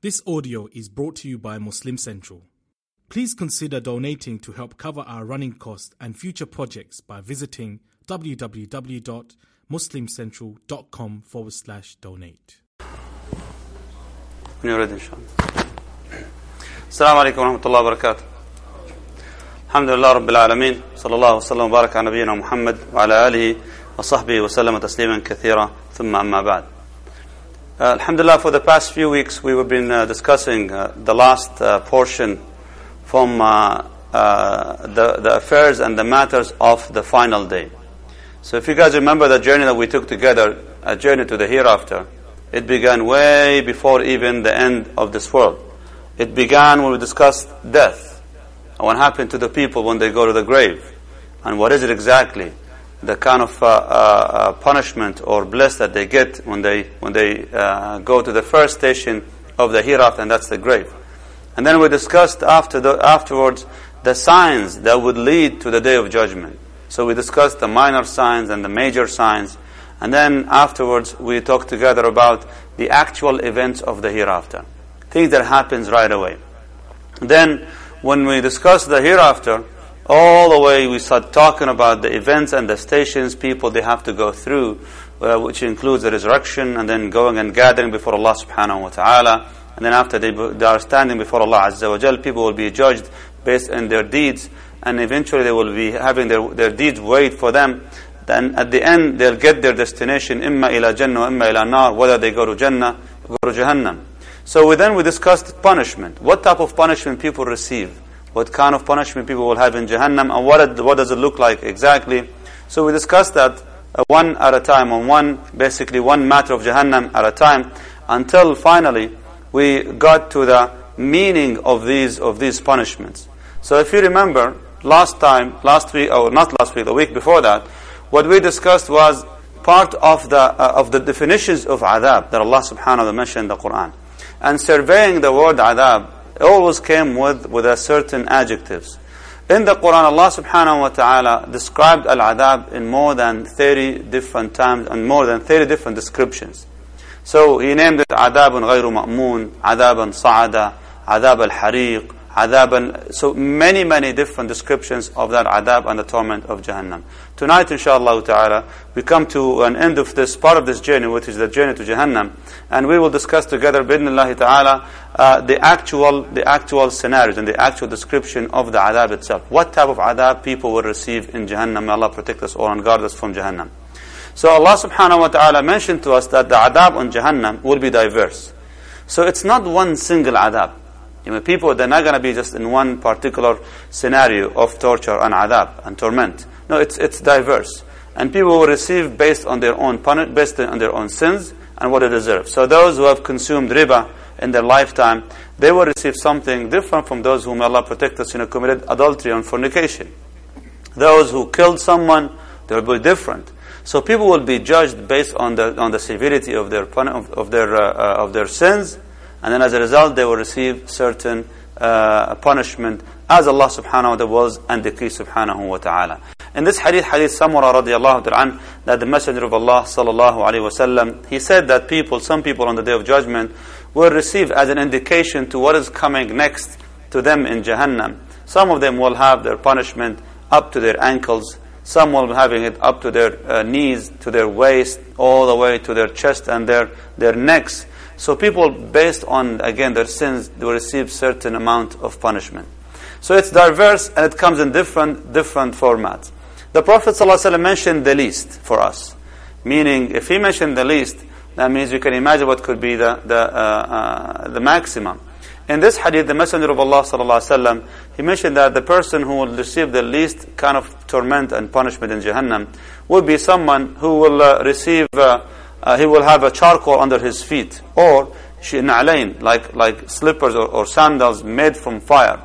This audio is brought to you by Muslim Central. Please consider donating to help cover our running costs and future projects by visiting www.muslimcentral.com forward slash donate. نريد إن شاء الله السلام عليكم ورحمة الله وبركاته الحمد لله رب العالمين صلى الله وسلم وبارك على نبينا محمد وعلى آله وصحبه وسلم تسليما كثيرا ثم أما بعد uh, Alhamdulillah, for the past few weeks we have been uh, discussing uh, the last uh, portion from uh, uh, the, the affairs and the matters of the final day. So if you guys remember the journey that we took together, a journey to the hereafter, it began way before even the end of this world. It began when we discussed death and what happened to the people when they go to the grave and what is it exactly the kind of uh, uh, punishment or bliss that they get when they when they uh, go to the first station of the hereafter, and that's the grave. And then we discussed after the, afterwards the signs that would lead to the day of judgment. So we discussed the minor signs and the major signs, and then afterwards we talked together about the actual events of the hereafter, things that happens right away. Then when we discussed the hereafter, all the way we start talking about the events and the stations people they have to go through, uh, which includes the resurrection and then going and gathering before Allah subhanahu wa ta'ala. And then after they, they are standing before Allah Azza wa Jal, people will be judged based on their deeds and eventually they will be having their, their deeds weighed for them. Then at the end they'll get their destination, imma ila jannah, imma ila nar, whether they go to Jannah or go to Jahannam. So we then we discussed punishment. What type of punishment people receive what kind of punishment people will have in Jahannam, and what, what does it look like exactly. So we discussed that uh, one at a time, on one, basically one matter of Jahannam at a time, until finally we got to the meaning of these, of these punishments. So if you remember, last time, last week, or not last week, the week before that, what we discussed was part of the, uh, of the definitions of adab that Allah subhanahu wa ta'ala mentioned in the Quran. And surveying the word adab, it always came with, with a certain adjectives. In the Quran, Allah subhanahu wa ta'ala described al-adab in more than 30 different times and more than 30 different descriptions. So he named it adabun ghayru ma'mun, adabun sa'ada, adab al-hariq, adab so many, many different descriptions of that adab and the torment of Jahannam. Tonight, inshallah ta'ala, we come to an end of this part of this journey, which is the journey to Jahannam, and we will discuss together, bidnillahi ta'ala, uh, the actual, the actual scenarios and the actual description of the adab itself. What type of adab people will receive in Jahannam. May Allah protect us all and guard us from Jahannam. So Allah subhanahu wa ta'ala mentioned to us that the adab on Jahannam will be diverse. So it's not one single adab. You know, people, they're not going to be just in one particular scenario of torture and adab and torment. No, it's, it's diverse. And people will receive based on their own punishment, based on their own sins and what they deserve. So those who have consumed riba in their lifetime, they will receive something different from those whom Allah protect us, you know, committed adultery and fornication. Those who killed someone, they will be different. So people will be judged based on the on the severity of their of, of their uh, uh, of their sins and then as a result they will receive certain uh, punishment as Allah subhanahu wa ta'ala was and decreed subhanahu wa ta'ala. In this hadith, hadith Samura radiallahu ta'ala that the Messenger of Allah sallallahu alayhi wasallam, he said that people, some people on the day of judgment will receive as an indication to what is coming next to them in Jahannam. Some of them will have their punishment up to their ankles, some will be having it up to their uh, knees, to their waist, all the way to their chest and their, their necks. So people, based on, again, their sins, they will receive certain amount of punishment. So it's diverse and it comes in different, different formats. The Prophet ﷺ mentioned the least for us. Meaning, if he mentioned the least, that means you can imagine what could be the, the, uh, uh, the maximum. In this hadith, the Messenger of Allah ﷺ, he mentioned that the person who will receive the least kind of torment and punishment in Jahannam will be someone who will uh, receive uh, uh, he will have a charcoal under his feet, or na'lain, like like slippers or, or, sandals made from fire.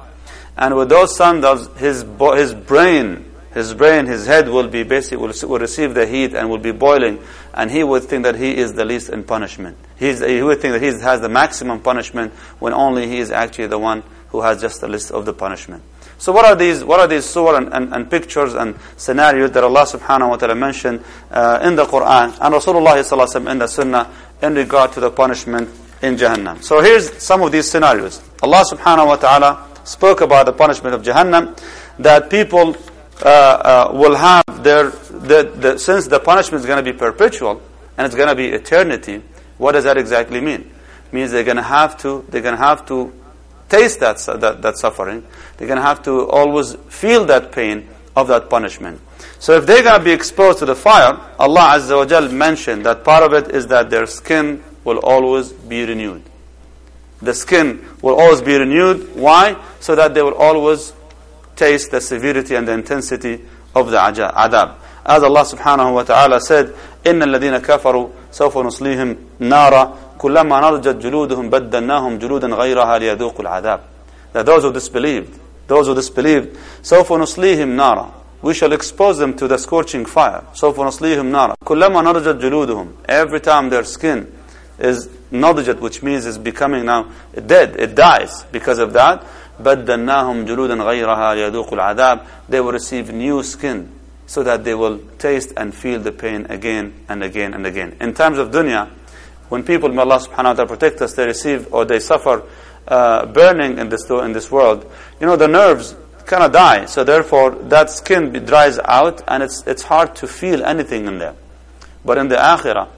And with those sandals, his his brain, his brain, his head will be basically will, will receive the heat and will be boiling, and he would think that he is the least in punishment. He's, he would think that he has the maximum punishment when only he is actually the one who has just the list of the punishment. So what are these, what are these surah and, and, and pictures and scenarios that Allah subhanahu wa ta'ala mentioned uh, in the Quran and Rasulullah sallallahu in the Sunnah in regard to the punishment in Jahannam. So here's some of these scenarios. Allah subhanahu wa ta'ala spoke about the punishment of Jahannam, that people uh, uh, will have their, the, the, since the punishment is going to be perpetual, and it's going to be eternity, what does that exactly mean? It means they're going to have to, they're going to have to taste that, that, that suffering. They're going to have to always feel that pain of that punishment. So if they're going to be exposed to the fire, Allah Azza wa Jal mentioned that part of it is that their skin will always be renewed. The skin will always be renewed. Why? So that they will always taste the severity and the intensity of the adab. As Allah subhanahu wa ta'ala said, إن الذين كفروا سوف نصليهم نارا كلما نضجت جلودهم بدلناهم جلودا غيرها ليذوقوا العذاب. That those who disbelieved, those who disbelieved, سوف نصليهم نارا we shall expose them to the scorching fire. سوف نصليهم نارا كلما نضجت جلودهم every time their skin is نضجت which means is becoming now dead, it dies because of that بدلناهم جلودا غيرها ليذوقوا العذاب they will receive new skin so that they will taste and feel the pain again and again and again. In times of dunya, when people, may Allah subhanahu wa ta'ala protect us, they receive or they suffer uh, burning in this, in this world, you know, the nerves kind of die. So therefore, that skin dries out and it's, it's hard to feel anything in there. But in the akhirah,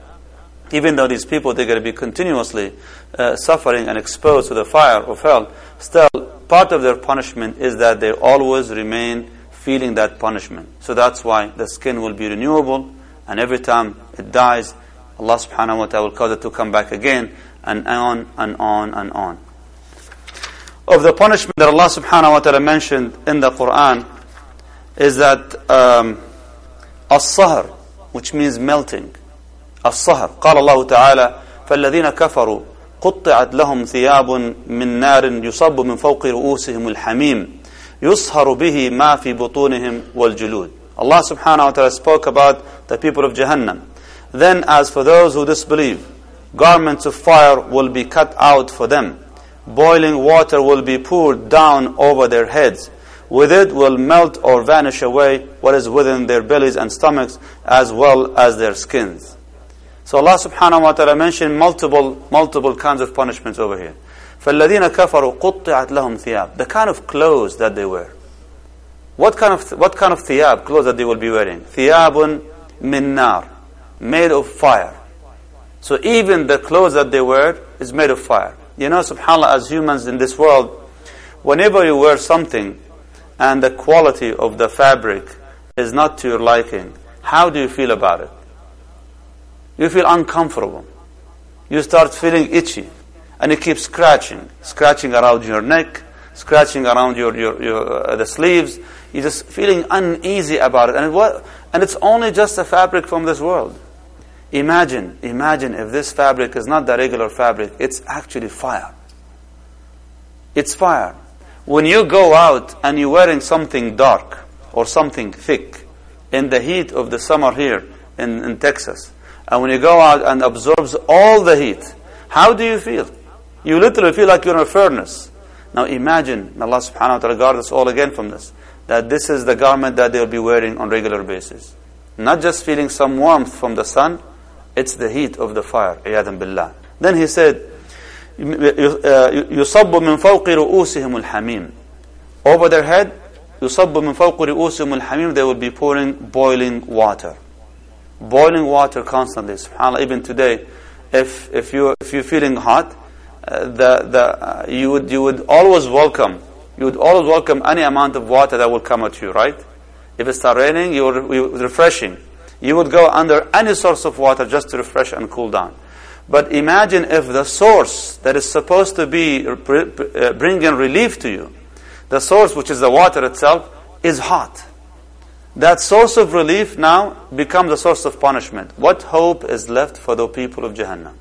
even though these people, they're going to be continuously uh, suffering and exposed to the fire of hell, still, part of their punishment is that they always remain feeling that punishment. So that's why the skin will be renewable, and every time it dies, Allah subhanahu wa ta'ala will cause it to come back again, and on and on and on. Of the punishment that Allah subhanahu wa ta'ala mentioned in the Quran is that um, as-sahr, which means melting. As-sahr. قال الله تعالى فالذين كفروا قطعت لهم ثياب من نار يصب من فوق رؤوسهم الحميم يصهر به ما في بطونهم والجلود. Allah subhanahu wa ta'ala spoke about the people of Jahannam. Then as for those who disbelieve, garments of fire will be cut out for them. Boiling water will be poured down over their heads. With it will melt or vanish away what is within their bellies and stomachs as well as their skins. So Allah subhanahu wa ta'ala mentioned multiple, multiple kinds of punishments over here. فالذين كفروا قطعت لهم ثياب the kind of clothes that they wear what kind of what kind of ثياب clothes that they will be wearing ثياب من نار made of fire so even the clothes that they wear is made of fire you know subhanallah as humans in this world whenever you wear something and the quality of the fabric is not to your liking how do you feel about it you feel uncomfortable you start feeling itchy and you keep scratching, scratching around your neck, scratching around your, your, your uh, the sleeves. You're just feeling uneasy about it, and what? And it's only just a fabric from this world. Imagine, imagine if this fabric is not the regular fabric; it's actually fire. It's fire. When you go out and you're wearing something dark or something thick in the heat of the summer here in, in Texas, and when you go out and absorbs all the heat, how do you feel? You literally feel like you're in a furnace. Now imagine, Allah subhanahu wa ta'ala guard us all again from this, that this is the garment that they'll be wearing on regular basis. Not just feeling some warmth from the sun, it's the heat of the fire. billah. Then he said, يصب من فوق رؤوسهم الحميم. Over their head, يصب من فوق رؤوسهم الحميم, they will be pouring boiling water. Boiling water constantly. SubhanAllah, even today, if, if, you, if you're feeling hot, the, the, uh, you, would, you would always welcome, you would always welcome any amount of water that will come at you, right? If it starts raining, you would, you would refreshing. You would go under any source of water just to refresh and cool down. But imagine if the source that is supposed to be uh, bringing relief to you, the source which is the water itself, is hot. That source of relief now becomes a source of punishment. What hope is left for the people of Jahannam?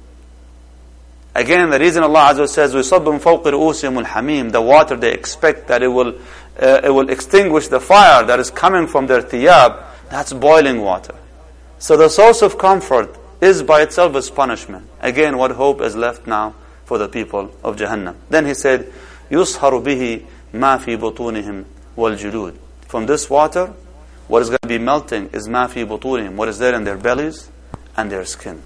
Again, the reason Allah Azza says, وَيُصَبُّ مِنْ فَوْقِ رُؤُوسِهِمُ الْحَمِيمُ The water, they expect that it will, uh, it will extinguish the fire that is coming from their thiyab. That's boiling water. So the source of comfort is by itself as punishment. Again, what hope is left now for the people of Jahannam? Then he said, يُصْهَرُ بِهِ مَا فِي بُطُونِهِمْ وَالْجُلُودِ From this water, what is going to be melting is مَا فِي بُطُونِهِمْ What is there in their bellies and their skin.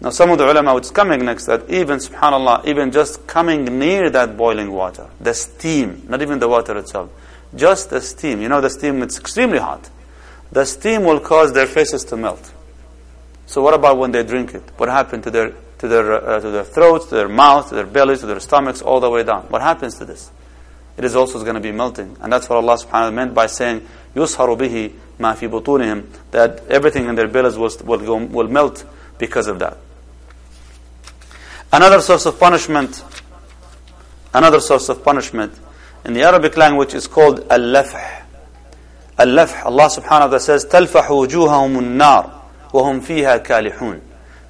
Now some of the ulama, which is coming next, that even, subhanAllah, even just coming near that boiling water, the steam, not even the water itself, just the steam, you know the steam, it's extremely hot. the steam will cause their faces to melt. So what about when they drink it? What happened to their to their uh, to their throats, to their mouths, to their bellies, to their stomachs, all the way down? What happens to this? It is also going to be melting, and that's what Allah Subhanahu wa Taala meant by saying "yusharu bihi ma fi butunihim," that everything in their bellies will will, go, will melt because of that. Another source of punishment. Another source of punishment in the Arabic language is called al-lafh. Al-lafh, Allah subhanahu wa ta'ala says, تَلْفَحُ وُجُوهَهُمُ النَّارِ وَهُمْ فِيهَا كَالِحُونَ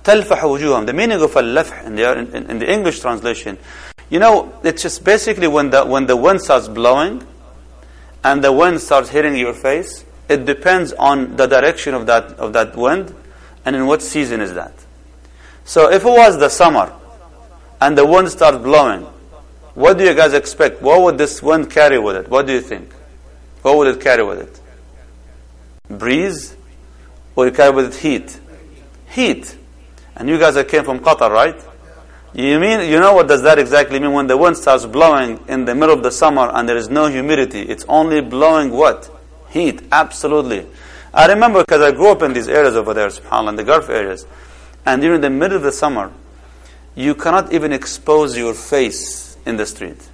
تَلْفَحُ وُجُوهَهُم The meaning of al-lafh in the, in, in the English translation, you know, it's just basically when the, when the wind starts blowing and the wind starts hitting your face, it depends on the direction of that, of that wind and in what season is that. So if it was the summer, and the wind starts blowing, what do you guys expect? What would this wind carry with it? What do you think? What would it carry with it? Breeze? Or it carry with it heat? Heat. And you guys that came from Qatar, right? You mean you know what does that exactly mean when the wind starts blowing in the middle of the summer and there is no humidity? It's only blowing what? Heat. Absolutely. I remember because I grew up in these areas over there, subhanAllah, in the Gulf areas. And during the middle of the summer, you cannot even expose your face in the street.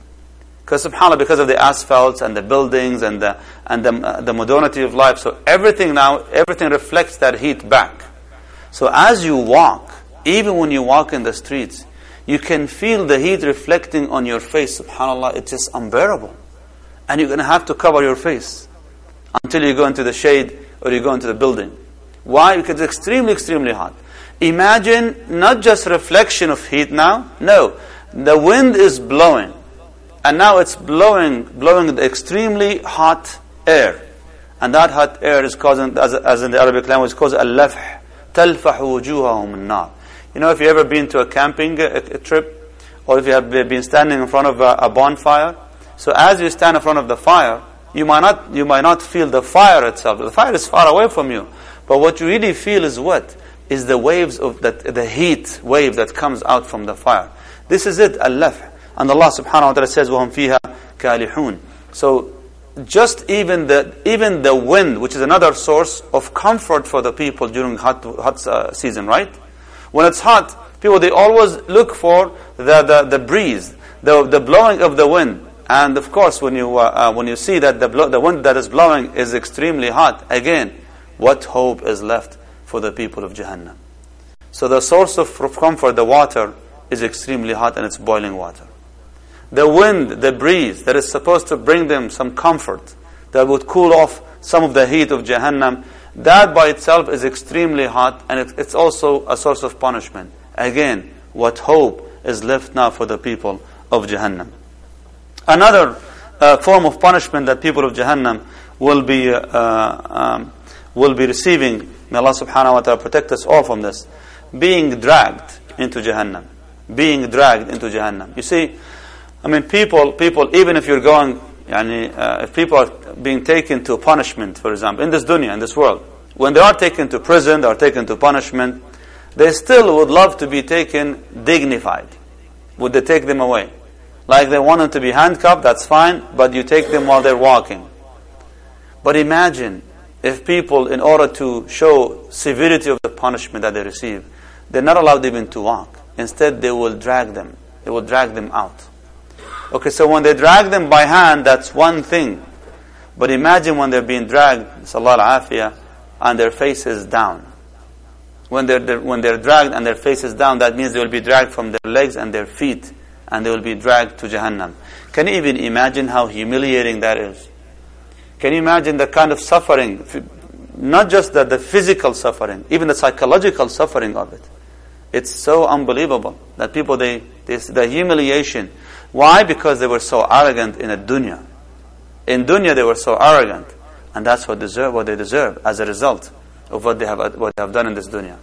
Because subhanAllah, because of the asphalts and the buildings and the, and the, uh, the modernity of life, so everything now, everything reflects that heat back. So as you walk, even when you walk in the streets, you can feel the heat reflecting on your face. SubhanAllah, it's just unbearable. And you're going to have to cover your face until you go into the shade or you go into the building. Why? Because it's extremely, extremely hot. Imagine not just reflection of heat now. No, the wind is blowing, and now it's blowing, blowing the extremely hot air, and that hot air is causing, as, as in the Arabic language, called al-lafh, تلفح وجوههم النار. You know, if you ever been to a camping a, a trip, or if you have been standing in front of a, a bonfire, so as you stand in front of the fire, you might not you might not feel the fire itself. The fire is far away from you, but what you really feel is what is the waves of that, the heat wave that comes out from the fire. This is it, al-laf. And Allah subhanahu wa ta'ala says, وَهُمْ فِيهَا كَالِحُونَ So, just even the, even the wind, which is another source of comfort for the people during hot, hot uh, season, right? When it's hot, people, they always look for the, the, the breeze, the, the blowing of the wind. And of course, when you, uh, uh, when you see that the, blow, the wind that is blowing is extremely hot, again, what hope is left for the people of Jahannam. So the source of comfort, the water, is extremely hot and it's boiling water. The wind, the breeze that is supposed to bring them some comfort, that would cool off some of the heat of Jahannam, that by itself is extremely hot and it's also a source of punishment. Again, what hope is left now for the people of Jahannam? Another uh, form of punishment that people of Jahannam will be uh, um, will be receiving May Allah subhanahu wa ta'ala protect us all from this. Being dragged into Jahannam. Being dragged into Jahannam. You see, I mean, people, people, even if you're going, uh, if people are being taken to punishment, for example, in this dunya, in this world, when they are taken to prison, they are taken to punishment, they still would love to be taken dignified. Would they take them away? Like they want them to be handcuffed, that's fine, but you take them while they're walking. But imagine if people, in order to show severity of the punishment that they receive, they're not allowed even to walk. Instead, they will drag them. They will drag them out. Okay, so when they drag them by hand, that's one thing. But imagine when they're being dragged, sallallahu afiyah, and their face is down. When they're, they're, when they're dragged and their face is down, that means they will be dragged from their legs and their feet, and they will be dragged to Jahannam. Can you even imagine how humiliating that is? Can you imagine the kind of suffering, not just the, the physical suffering, even the psychological suffering of it? It's so unbelievable that people, they, this, the humiliation. Why? Because they were so arrogant in a dunya. In dunya, they were so arrogant. And that's what deserve what they deserve as a result of what they have what they have done in this dunya.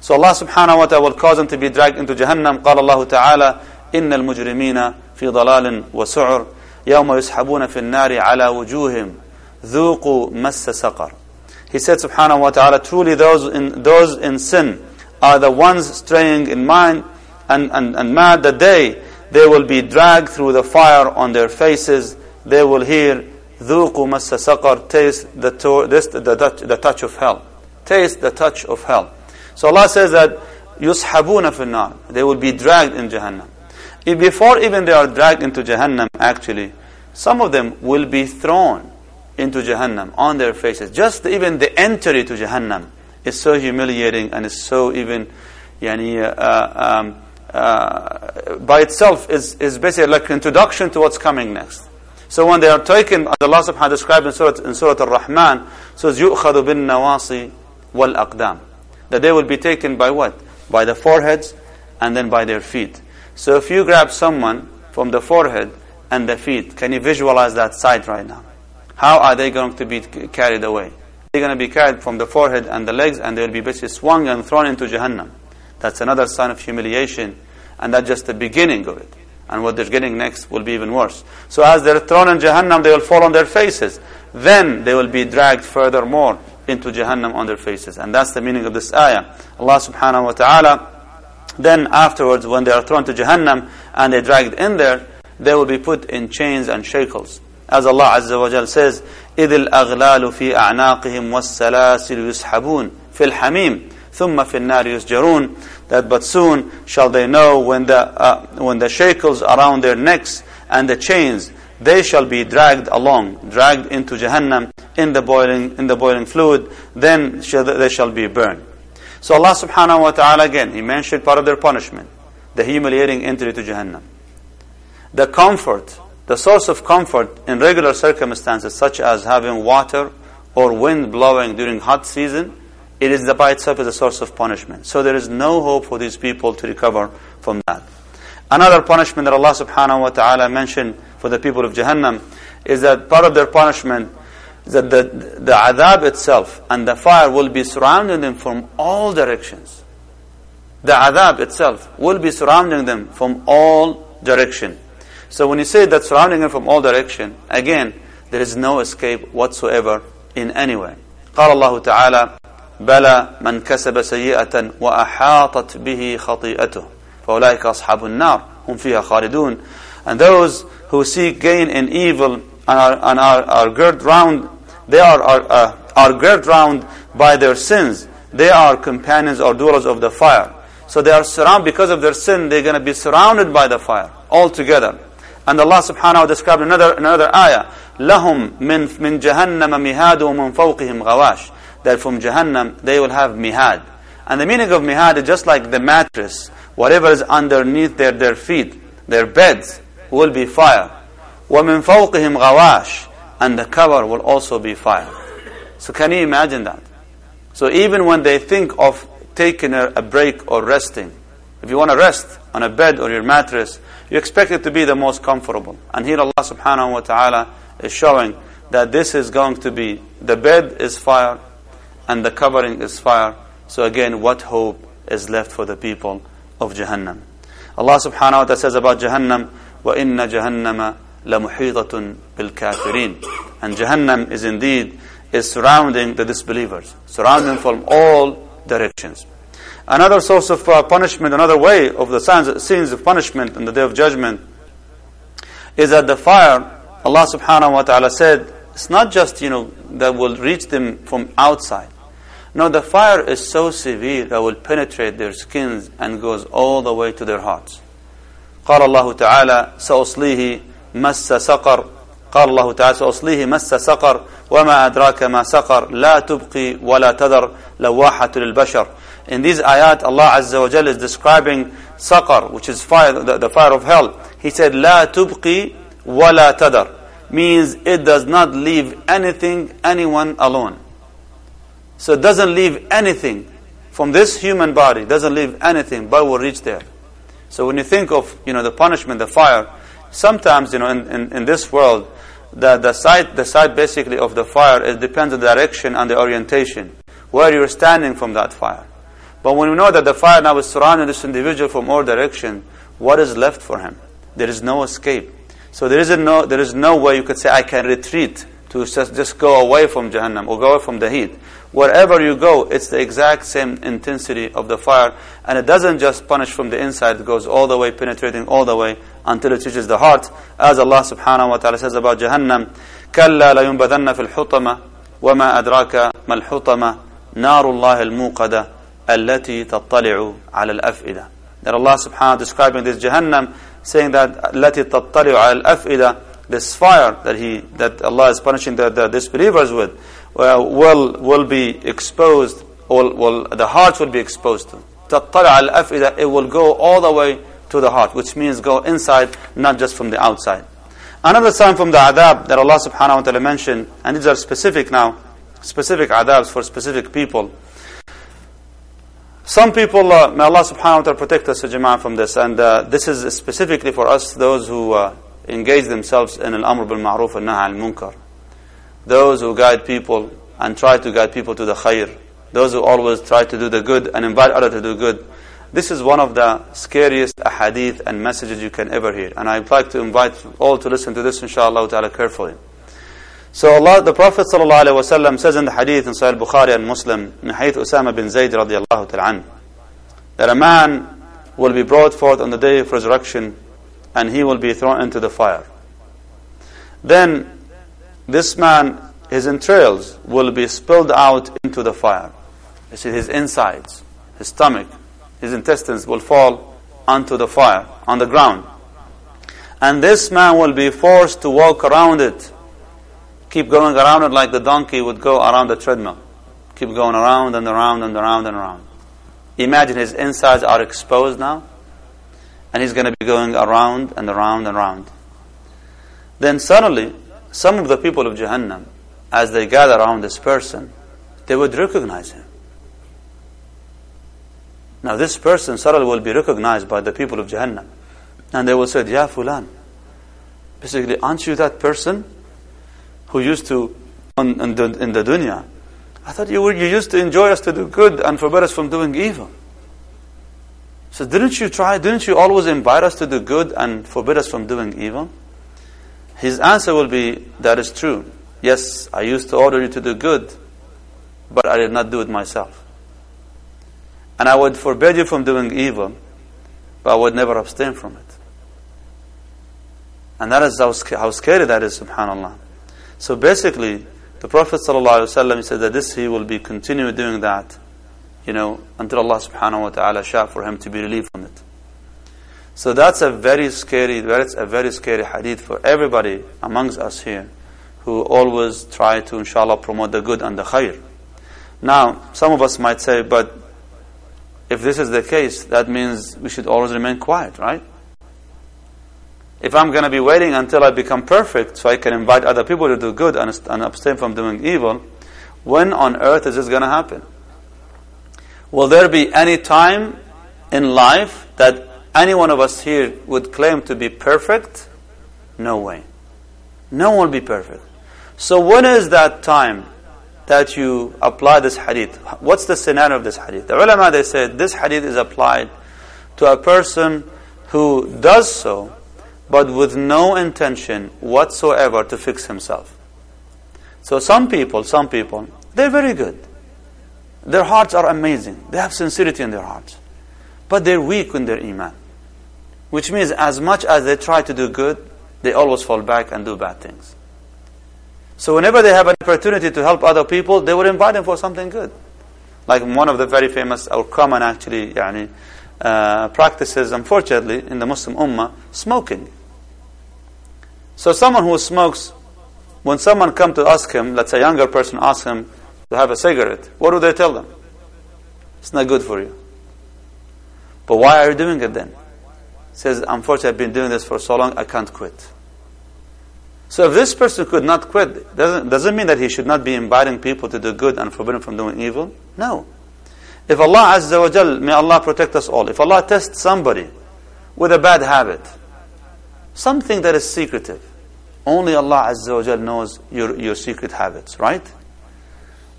So Allah subhanahu wa ta'ala will cause them to be dragged into Jahannam. قال الله تعالى إن المجرمين في ضلال وسعر يوم يسحبون في النار على وجوههم ذوقوا مس سقر He said subhanahu wa ta'ala, truly those in, those in sin are the ones straying in mind and, and, and mad the day they will be dragged through the fire on their faces. They will hear, ذُوقُوا مَسَّ سَقَرْ Taste the, to, this, the, touch, the touch of hell. Taste the touch of hell. So Allah says that يُسْحَبُونَ فِي النَّارِ They will be dragged in Jahannam. If before even they are dragged into Jahannam, actually, some of them will be thrown into Jahannam on their faces. Just even the entry to Jahannam is so humiliating and is so even, yani, uh, um, uh, by itself is, is basically like an introduction to what's coming next. So when they are taken, as Allah subhanahu wa ta'ala described in Surah, in Surah Al-Rahman, says, يُؤْخَذُ بِالنَّوَاصِ وَالْأَقْدَامِ That they will be taken by what? By the foreheads and then by their feet. So if you grab someone from the forehead and the feet, can you visualize that sight right now? How are they going to be carried away? They're going to be carried from the forehead and the legs and they will be basically swung and thrown into Jahannam. That's another sign of humiliation, and that's just the beginning of it. And what they're getting next will be even worse. So as they're thrown in Jahannam, they will fall on their faces. Then they will be dragged furthermore into Jahannam on their faces. And that's the meaning of this ayah. Allah subhanahu wa ta'ala, then afterwards, when they are thrown to Jahannam and they're dragged in there, they will be put in chains and shackles. As Allah Azza wa Jal says, إِذِ الْأَغْلَالُ فِي أَعْنَاقِهِمْ وَالسَّلَاسِلُ يُسْحَبُونَ فِي الْحَمِيمِ ثم في النار يسجرون that but soon shall they know when the uh, when the shackles around their necks and the chains they shall be dragged along dragged into jahannam in the boiling in the boiling fluid then shall they shall be burned so Allah subhanahu wa ta'ala again he mentioned part of their punishment the humiliating entry to jahannam the comfort the source of comfort in regular circumstances such as having water or wind blowing during hot season it is by itself is a source of punishment. So there is no hope for these people to recover from that. Another punishment that Allah subhanahu wa ta'ala mentioned for the people of Jahannam is that part of their punishment is that the, the adhab itself and the fire will be surrounding them from all directions. The adhab itself will be surrounding them from all direction. So when you say that surrounding them from all direction, again, there is no escape whatsoever in any way. قال الله تعالى بلى من كسب سيئة وأحاطت به خطيئته فأولئك أصحاب النار هم فيها خالدون and those who seek gain in evil and are, and are, are girt round they are, are, uh, are girt round by their sins they are companions or dwellers of the fire so they are surrounded because of their sin they're going to be surrounded by the fire altogether and Allah subhanahu wa ta'ala described another, another ayah لهم من, من جهنم مهاد ومن فوقهم غواش that from Jahannam they will have mihad. And the meaning of mihad is just like the mattress. Whatever is underneath their, their feet, their beds, will be fire. وَمِن فَوْقِهِمْ غَوَاشٍ And the cover will also be fire. So can you imagine that? So even when they think of taking a, a break or resting, if you want to rest on a bed or your mattress, you expect it to be the most comfortable. And here Allah subhanahu wa ta'ala is showing that this is going to be, the bed is fire, and the covering is fire. So again, what hope is left for the people of Jahannam? Allah subhanahu wa ta'ala says about Jahannam, وَإِنَّ جَهَنَّمَ لَمُحِيطَةٌ بِالْكَافِرِينَ And Jahannam is indeed is surrounding the disbelievers, surrounding from all directions. Another source of uh, punishment, another way of the signs, scenes of punishment in the day of judgment is that the fire, Allah subhanahu wa ta'ala said, it's not just, you know, that will reach them from outside. No, the fire is so severe that will penetrate their skins and goes all the way to their hearts. قال الله تعالى سأصليه مس سقر قال الله تعالى سأصليه مس سقر وما أدراك ما سقر لا تبقي ولا تذر لواحة للبشر In these ayat, Allah Azza wa Jal is describing saqar, which is fire, the, the fire of hell. He said, لا تبقي ولا تذر means it does not leave anything, anyone alone. So it doesn't leave anything from this human body, doesn't leave anything, but will reach there. So when you think of, you know, the punishment, the fire, sometimes, you know, in, in, in this world, the, the side, the side basically of the fire, it depends on the direction and the orientation, where you're standing from that fire. But when we know that the fire now is surrounding this individual from all direction, what is left for him? There is no escape. So there is no, there is no way you could say, I can retreat to just, just go away from Jahannam or go away from the heat Wherever you go, it's the exact same intensity of the fire. And it doesn't just punish from the inside, it goes all the way, penetrating all the way until it reaches the heart. As Allah subhanahu wa ta'ala says about Jahannam, كَلَّا لَيُنْبَذَنَّ فِي الْحُطَمَةِ وَمَا أَدْرَاكَ مَا الْحُطَمَةِ نَارُ اللَّهِ الْمُوقَدَةِ الَّتِي تَطَّلِعُ عَلى الْأَفْئِدَةِ That Allah subhanahu wa ta'ala describing this Jahannam, saying that الَّتِي تَطَّلِعُ عَلى الْأَفْئِدَةِ This fire that He, that Allah is punishing the, the disbelievers with, will, will be exposed, will, will, the hearts will be exposed to. تَطَّلِعَ الْأَفْئِدَةِ It will go all the way to the heart, which means go inside, not just from the outside. Another sign from the adab that Allah subhanahu wa ta'ala mentioned, and these are specific now, specific adabs for specific people. Some people, uh, may Allah subhanahu wa ta'ala protect us, Jama'ah, from this, and uh, this is specifically for us, those who uh, engage themselves in al-amr bil-ma'ruf and nahy al-munkar. Those who guide people and try to guide people to the khair. Those who always try to do the good and invite others to do good. This is one of the scariest ahadith and messages you can ever hear. And I'd like to invite all to listen to this, inshallah ta'ala, carefully. So Allah, the Prophet ﷺ says in the hadith in Sahih Bukhari and Muslim, in hadith Usama bin Zayd radiallahu ta'ala that a man will be brought forth on the day of resurrection and he will be thrown into the fire. Then this man, his entrails will be spilled out into the fire. You see, his insides, his stomach, his intestines will fall onto the fire, on the ground. And this man will be forced to walk around it. Keep going around it like the donkey would go around the treadmill. Keep going around and around and around and around. Imagine his insides are exposed now. And he's going to be going around and around and around. Then suddenly, some of the people of Jahannam, as they gather around this person, they would recognize him. Now this person suddenly will be recognized by the people of Jahannam. And they will say, Ya Fulan. Basically, aren't you that person who used to, on, in, the, in the dunya, I thought you, were, you used to enjoy us to do good and forbid us from doing evil. So didn't you try, didn't you always invite us to do good and forbid us from doing evil? His answer will be, that is true. Yes, I used to order you to do good, but I did not do it myself. And I would forbid you from doing evil, but I would never abstain from it. And that is how, how scary that is, subhanAllah. So basically, the Prophet ﷺ said that this he will be continuing doing that, you know, until Allah subhanahu wa ta'ala sha for him to be relieved from it. So that's a very scary, that's a very scary hadith for everybody amongst us here who always try to, inshallah, promote the good and the khair. Now, some of us might say, but if this is the case, that means we should always remain quiet, right? If I'm going to be waiting until I become perfect so I can invite other people to do good and, and abstain from doing evil, when on earth is this going to happen? Will there be any time in life that any one of us here would claim to be perfect? No way. No one will be perfect. So when is that time that you apply this hadith. What's the scenario of this hadith? The ulama they said this hadith is applied to a person who does so, but with no intention whatsoever to fix himself. So some people, some people, they're very good. Their hearts are amazing. They have sincerity in their hearts. But they're weak in their iman. Which means as much as they try to do good, they always fall back and do bad things. So whenever they have an opportunity to help other people, they would invite them for something good. Like one of the very famous or common actually yani, uh, practices, unfortunately, in the Muslim Ummah, smoking. So someone who smokes, when someone comes to ask him, let's say a younger person asks him to have a cigarette, what do they tell them? It's not good for you. But why are you doing it then? He says, unfortunately, I've been doing this for so long, I can't quit. So if this person could not quit, doesn't, doesn't mean that he should not be inviting people to do good and forbidden from doing evil. No. If Allah Azza wa Jal, may Allah protect us all, if Allah tests somebody with a bad habit, something that is secretive, only Allah Azza wa Jal knows your, your secret habits, right?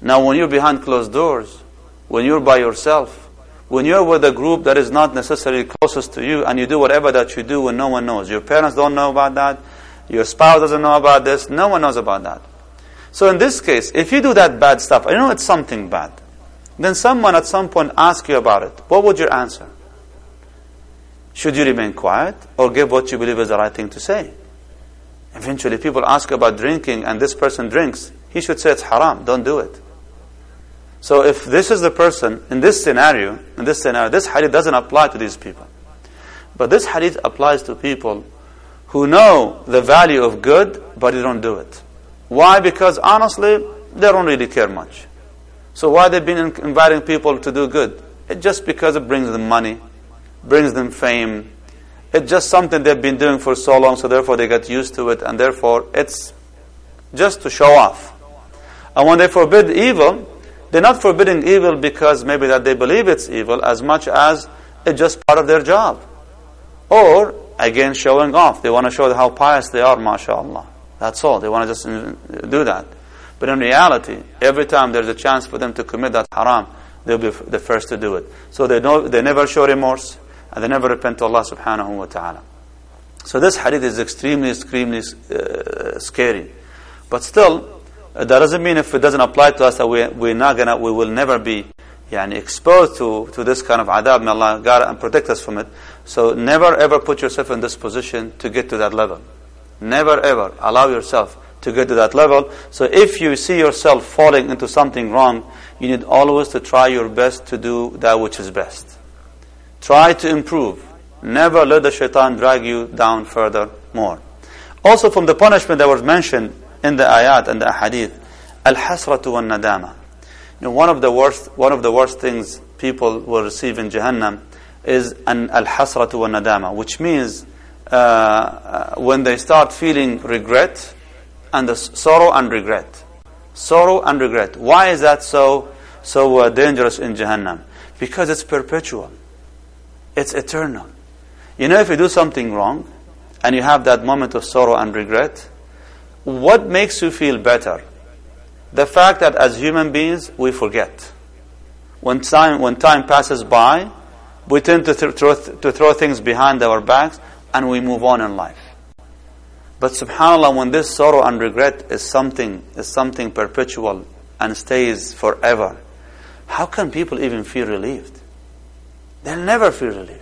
Now when you're behind closed doors, when you're by yourself, when you're with a group that is not necessarily closest to you and you do whatever that you do when no one knows, your parents don't know about that, your spouse doesn't know about this. No one knows about that. So in this case, if you do that bad stuff, I know it's something bad. Then someone at some point asks you about it. What would your answer? Should you remain quiet or give what you believe is the right thing to say? Eventually, people ask about drinking and this person drinks. He should say it's haram. Don't do it. So if this is the person in this scenario, in this scenario, this hadith doesn't apply to these people. But this hadith applies to people who know the value of good, but they don't do it. Why? Because honestly, they don't really care much. So why they've been inviting people to do good? It's just because it brings them money, brings them fame. It's just something they've been doing for so long, so therefore they get used to it, and therefore it's just to show off. And when they forbid evil, they're not forbidding evil because maybe that they believe it's evil as much as it's just part of their job. Or, again, showing off. They want to show how pious they are, mashallah. That's all. They want to just do that. But in reality, every time there's a chance for them to commit that haram, they'll be the first to do it. So they, know, they never show remorse, and they never repent to Allah subhanahu wa ta'ala. So this hadith is extremely, extremely uh, scary. But still, that doesn't mean if it doesn't apply to us that we, we're not gonna, we will never be yani, exposed to, to this kind of adab. May Allah guard and protect us from it. So never ever put yourself in this position to get to that level. Never ever allow yourself to get to that level. So if you see yourself falling into something wrong, you need always to try your best to do that which is best. Try to improve. Never let the shaitan drag you down further more. Also from the punishment that was mentioned in the ayat and the hadith, al-hasratu wa nadama. You know, one of the worst, one of the worst things people will receive in Jahannam is an al-hasratu wa nadama, which means uh, uh, when they start feeling regret and the sorrow and regret. Sorrow and regret. Why is that so so uh, dangerous in Jahannam? Because it's perpetual. It's eternal. You know, if you do something wrong and you have that moment of sorrow and regret, what makes you feel better? The fact that as human beings, we forget. When time, when time passes by, we tend to, th- throw, th- to throw things behind our backs and we move on in life. But subhanAllah, when this sorrow and regret is something, is something perpetual and stays forever, how can people even feel relieved? They'll never feel relieved.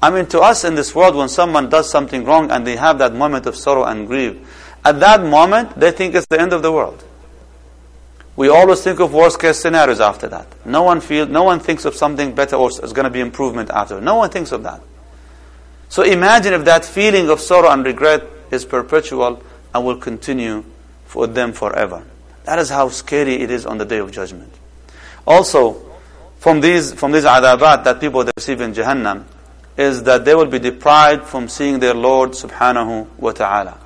I mean, to us in this world, when someone does something wrong and they have that moment of sorrow and grief, at that moment, they think it's the end of the world. We always think of worst case scenarios after that. No one feel, no one thinks of something better or is going to be improvement after. No one thinks of that. So imagine if that feeling of sorrow and regret is perpetual and will continue for them forever. That is how scary it is on the day of judgment. Also, from these from these adabat that people receive in Jahannam, is that they will be deprived from seeing their Lord subhanahu wa ta'ala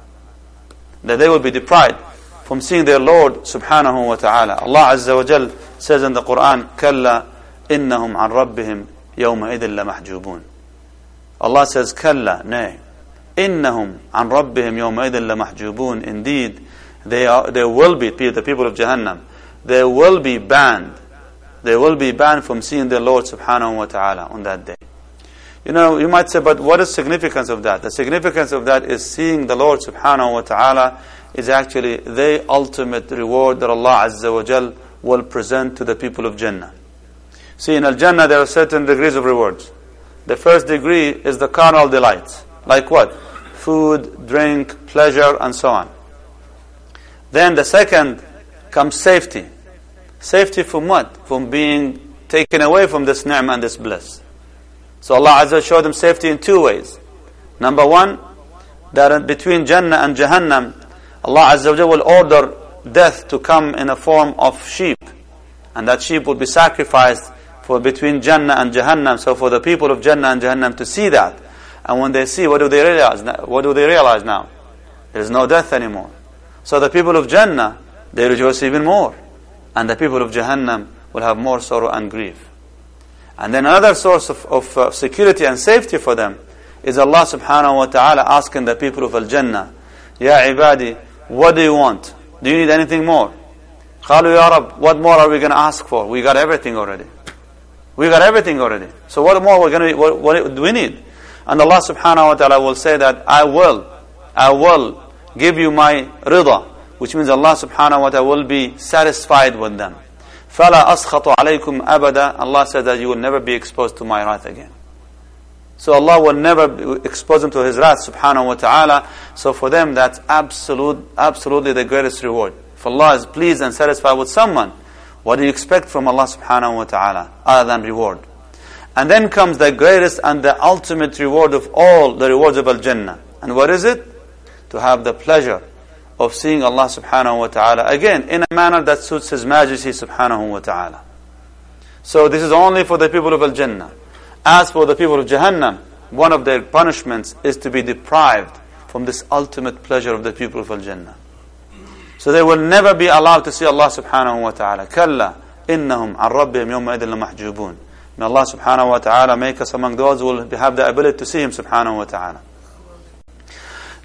that they will be deprived from seeing their Lord subhanahu wa ta'ala. Allah Azza wa Jal says in the Quran, كَلَّا إِنَّهُمْ عَنْ رَبِّهِمْ يَوْمَئِذٍ لَمَحْجُوبُونَ Allah says, كَلَّا Nay. إِنَّهُمْ عَنْ رَبِّهِمْ يَوْمَئِذٍ لَمَحْجُوبُونَ Indeed, they, are, they will be, the people of Jahannam, they will be banned. They will be banned from seeing their Lord subhanahu wa ta'ala on that day. You know, you might say, but what is significance of that? The significance of that is seeing the Lord subhanahu wa ta'ala is actually the ultimate reward that Allah Azza wa Jal will present to the people of Jannah. See, in Al-Jannah there are certain degrees of rewards. The first degree is the carnal delights. Like what? Food, drink, pleasure, and so on. Then the second comes safety. Safety from what? From being taken away from this ni'mah and this bliss. So Allah Azza showed them safety in two ways. Number one, that between Jannah and Jahannam, Allah Azza will order death to come in a form of sheep. And that sheep would be sacrificed for between Jannah and Jahannam. So for the people of Jannah and Jahannam to see that. And when they see, what do they realize? What do they realize now? There is no death anymore. So the people of Jannah, they rejoice even more. And the people of Jahannam will have more sorrow and grief. And then another source of, of uh, security and safety for them is Allah subhanahu wa ta'ala asking the people of Al-Jannah, Ya ibadi, what do you want? Do you need anything more? Qalu ya what more are we going to ask for? We got everything already. We got everything already. So what more we're going to, what, what do we need? And Allah subhanahu wa ta'ala will say that, I will, I will give you my rida, which means Allah subhanahu wa ta'ala will be satisfied with them. فَلَا askhatu عَلَيْكُمْ أَبَدًا. Allah said that you will never be exposed to my wrath again. So Allah will never expose them to His wrath, subhanahu wa ta'ala. So for them, that's absolute, absolutely the greatest reward. If Allah is pleased and satisfied with someone, what do you expect from Allah subhanahu wa ta'ala other than reward? And then comes the greatest and the ultimate reward of all the rewards of Al Jannah. And what is it? To have the pleasure of seeing Allah subhanahu wa ta'ala again in a manner that suits His Majesty subhanahu wa ta'ala. So this is only for the people of Al Jannah. As for the people of Jahannam, one of their punishments is to be deprived from this ultimate pleasure of the people of Al Jannah. So they will never be allowed to see Allah subhanahu wa ta'ala. Kalla innahum an rabbihim yawma idin lamahjubun. May Allah subhanahu wa ta'ala make us among those who will have the ability to see Him subhanahu wa ta'ala.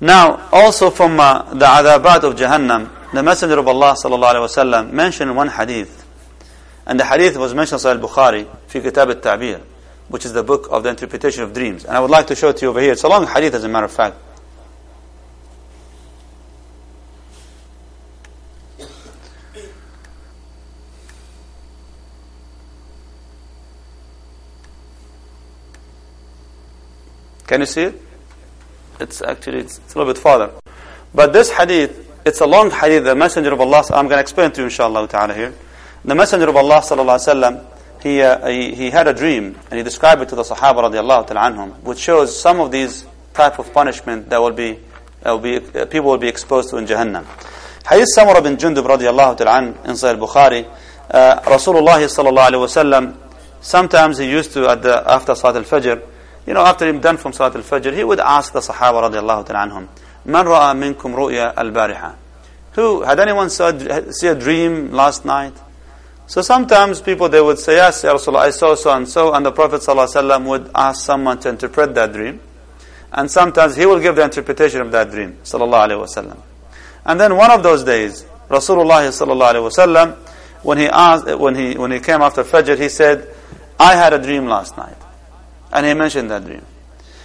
Now, also from uh, the adabat of Jahannam, the Messenger of Allah sallallahu alaihi wasallam mentioned one hadith, and the hadith was mentioned in Bukhari, fi kitab al-Ta'bir, which is the book of the interpretation of dreams. And I would like to show it to you over here. It's a long hadith, as a matter of fact. Can you see it? It's actually it's, it's a little bit farther. But this hadith, it's a long hadith. The Messenger of Allah, I'm going to explain to you inshallah ta'ala here. The Messenger of Allah sallallahu wasallam, he, uh, he, he had a dream and he described it to the Sahaba radiallahu ta'ala anhum, which shows some of these type of punishment that will be, that will be uh, people will be exposed to in Jahannam. Hadith Samurah bin Jundub radiallahu ta'ala an, in Sahih Bukhari, uh, Rasulullah sallallahu alaihi wasallam, sometimes he used to, at the, after Salat al-Fajr, you know, after him done from Salat al-Fajr, he would ask the Sahaba radiallahu ta'ala anhum, Man ra'a minkum ru'ya al-bariha? Who, had anyone saw, see a dream last night? So sometimes people, they would say, yes, Ya Rasulullah, I saw so and so, and the Prophet sallallahu ﷺ would ask someone to interpret that dream. And sometimes he will give the interpretation of that dream, sallallahu alayhi wasallam. And then one of those days, Rasulullah sallallahu alayhi wasallam, when he asked, when he, when he came after Fajr, he said, I had a dream last night. And he mentioned that dream.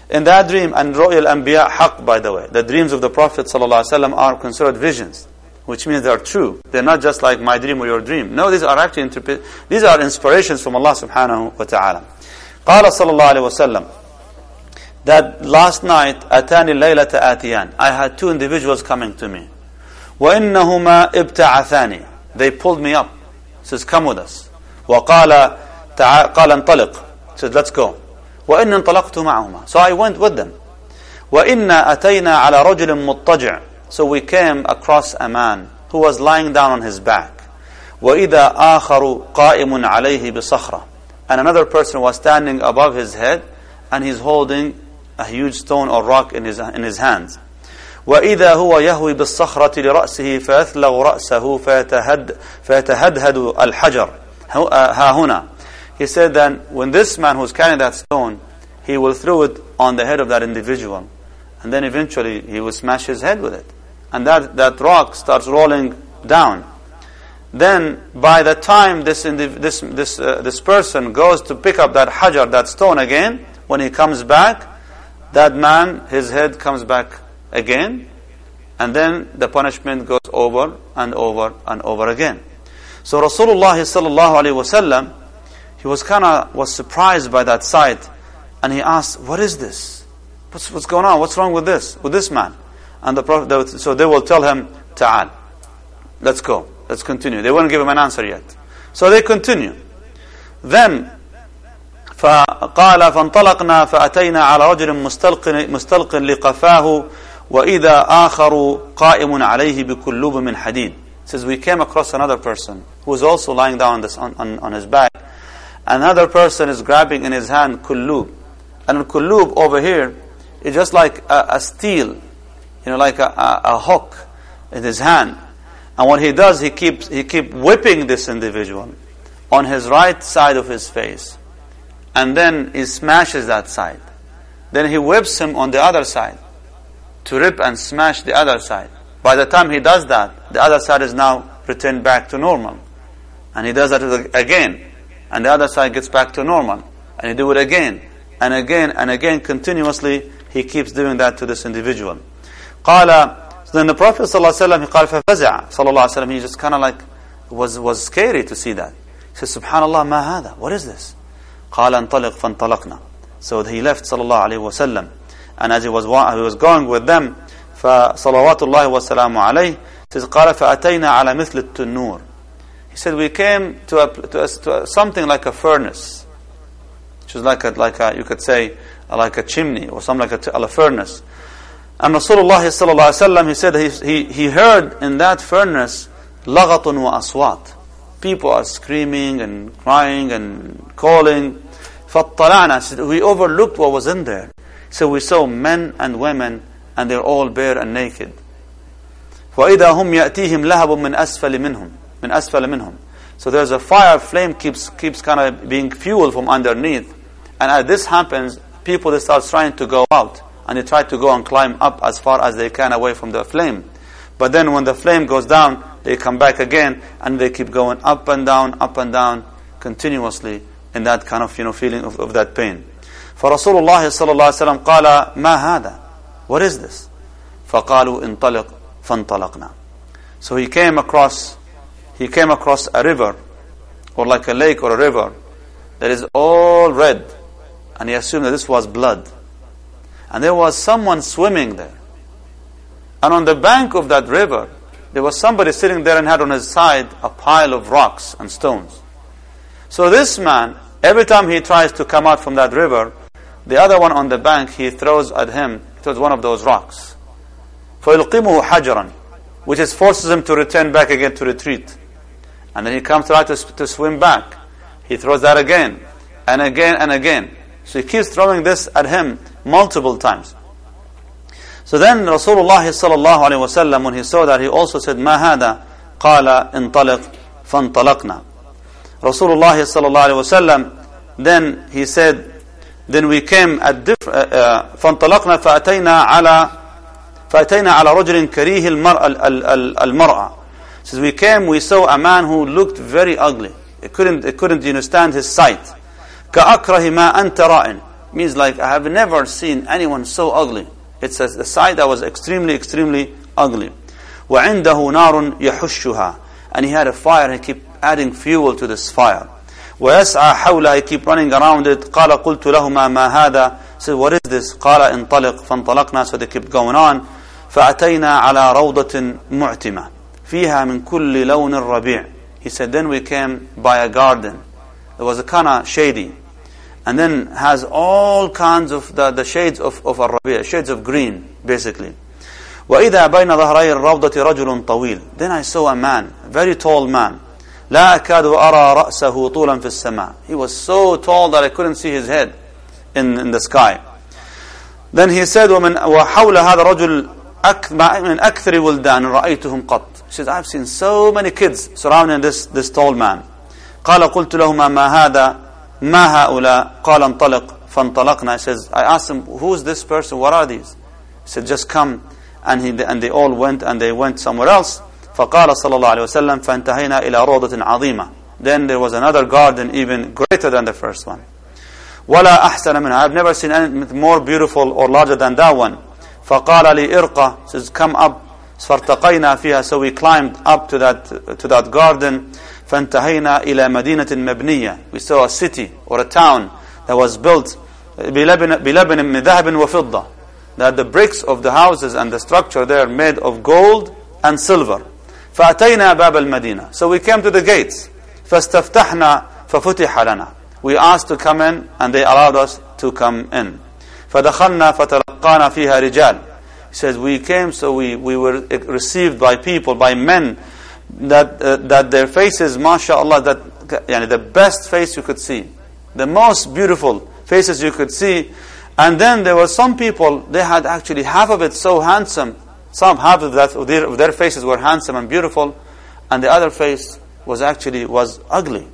In that dream, and Ru'ya al-Anbiya haq, by the way, the dreams of the Prophet ﷺ are considered visions, which means they are true. They're not just like my dream or your dream. No, these are actually interpret- these are inspirations from Allah subhanahu wa ta'ala. قال صلى الله عليه وسلم that last night أتاني الليلة آتيان I had two individuals coming to me وإنهما ابتعثاني they pulled me up says come with us وقال تعال قال انطلق said let's go وإن انطلقت معهما so I went with them وإنا أتينا على رجل مضطجع so we came across a man who was lying down on his back وإذا آخر قائم عليه بصخرة and another person was standing above his head and he's holding a huge stone or rock in his, in his hands وإذا هو يهوي بالصخرة لرأسه فيثلغ رأسه فيتهد فيتهدهد الحجر ها هنا he said that when this man who's carrying that stone, he will throw it on the head of that individual. And then eventually he will smash his head with it. And that, that rock starts rolling down. Then by the time this, this, this, uh, this person goes to pick up that hajar, that stone again, when he comes back, that man, his head comes back again. And then the punishment goes over and over and over again. So Rasulullah sallallahu alayhi wasallam, he was kind of was surprised by that sight, and he asked, "What is this? What's what's going on? What's wrong with this with this man?" And the prophet, so they will tell him, "Ta'al, let's go, let's continue." They won't give him an answer yet, so they continue. Then فقال فانطلقنا فأتينا على رجل مستلق مستلق لقفاه وإذا آخر قائم عليه بكلوب من حديد. says we came across another person who was also lying down on, this, on, on, on his back Another person is grabbing in his hand kullub. And kullub over here is just like a, a steel, you know, like a, a, a, hook in his hand. And what he does, he keeps he keep whipping this individual on his right side of his face. And then he smashes that side. Then he whips him on the other side to rip and smash the other side. By the time he does that, the other side is now returned back to normal. And he does that again and the other side gets back to normal. And he do it again and again and again continuously. He keeps doing that to this individual. قال So then the Prophet ﷺ, he قال ففزع صلى الله عليه وسلم, he just kind of like was, was scary to see that. He says, Subhanallah, ma hada? What is this? قال انطلق فانطلقنا. So he left صلى الله عليه وسلم. And as he was, he was going with them, فصلوات الله وسلامه عليه, says, قال فأتينا على مثل التنور. He said, we came to, a, to, a, to a, something like a furnace, which is like a, like a, you could say, like a chimney or something like a, a furnace. And Rasulullah sallallahu alaihi wasallam, he said he, he, he heard in that furnace لغط وأصوات. People are screaming and crying and calling. فاطلعنا. We overlooked what was in there. So we saw men and women and they're all bare and naked. وإذا هم يأتيهم لهب من أسفل منهم من أسفل منهم. So there's a fire flame keeps keeps kind of being fueled from underneath. And as this happens, people they start trying to go out and they try to go and climb up as far as they can away from the flame. But then when the flame goes down, they come back again and they keep going up and down, up and down continuously in that kind of you know feeling of, of that pain. فرسول الله صلى الله عليه وسلم قال ما هذا What is this? فقالوا انطلق فانطلقنا So he came across he came across a river or like a lake or a river that is all red and he assumed that this was blood and there was someone swimming there and on the bank of that river there was somebody sitting there and had on his side a pile of rocks and stones so this man every time he tries to come out from that river the other one on the bank he throws at him throws one of those rocks فيلقمه حجرا which is forces him to return back again to retreat and then he comes to try to, to swim back. He throws that again and again and again. So he keeps throwing this at him multiple times. So then Rasulullah sallallahu alayhi wasallam when he saw that he also said ما هذا قال انطلق فانطلقنا Rasulullah sallallahu alayhi wasallam then he said then we came at diff- uh, uh, فانطلقنا فأتينا على فأتينا على رجل كريه المرأة المرأة says we came, we saw a man who looked very ugly. It couldn't, it couldn't you know, stand his sight. كأكره ما أنت رائن means like I have never seen anyone so ugly. It's a, a sight that was extremely, extremely ugly. وعنده نار يحشها and he had a fire. He kept adding fuel to this fire. ويسعى حولها he keep running around it. قال قلت لهما ما هذا said what is this قال انطلق فانطلقنا so they kept going on فأتينا على روضة معتمة فيها من كل لون الربيع he said then we came by a garden it was a kind of shady and then has all kinds of the, the shades of, of الربيع shades of green basically وإذا بين ظهري الروضة رجل طويل then I saw a man a very tall man لا أكاد أرى رأسه طولا في السماء he was so tall that I couldn't see his head in, in the sky then he said ومن وحول هذا رجل من أكثر ولدان رأيتهم قط He says, I've seen so many kids surrounding this, this tall man. قال قلت لهما ما هذا ما هؤلاء قال انطلق فانطلقنا He says, I asked him, who's this person? What are these? He said, just come. And, he, and they all went and they went somewhere else. فقال صلى الله عليه وسلم فانتهينا إلى روضة عظيمة Then there was another garden even greater than the first one. ولا أحسن منها I've never seen anything more beautiful or larger than that one. فقال لي إرقى says come up فارتقينا فيها so we climbed up to that to that garden فانتهينا إلى مدينة مبنية we saw a city or a town that was built بلبن, بلبن من ذهب وفضة that the bricks of the houses and the structure there made of gold and silver فأتينا باب المدينة so we came to the gates فاستفتحنا ففتح لنا we asked to come in and they allowed us to come in فدخلنا فتلقانا فيها رجال he says, we came so we, we were received by people, by men, that, uh, that their faces, mashallah, that yani the best face you could see. The most beautiful faces you could see. And then there were some people, they had actually half of it so handsome. Some half of that, of their, of their faces were handsome and beautiful. And the other face was actually, was ugly.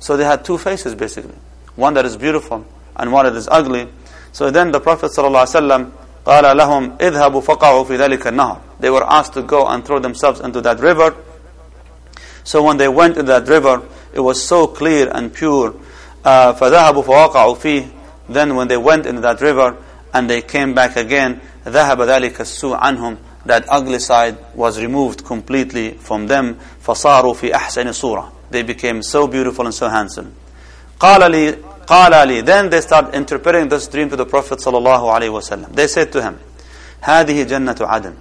So they had two faces basically. One that is beautiful and one that is ugly. So then the Prophet ﷺ قال لهم اذهبوا فقعوا في ذلك النهر they were asked to go and throw themselves into that river so when they went into that river it was so clear and pure uh, فذهبوا فوقعوا فيه then when they went into that river and they came back again ذهب ذلك السوء عنهم that ugly side was removed completely from them فصاروا في أحسن صورة they became so beautiful and so handsome قال لي قال لي then they start interpreting this dream to the Prophet صلى الله عليه وسلم they said to him هذه جنة عدن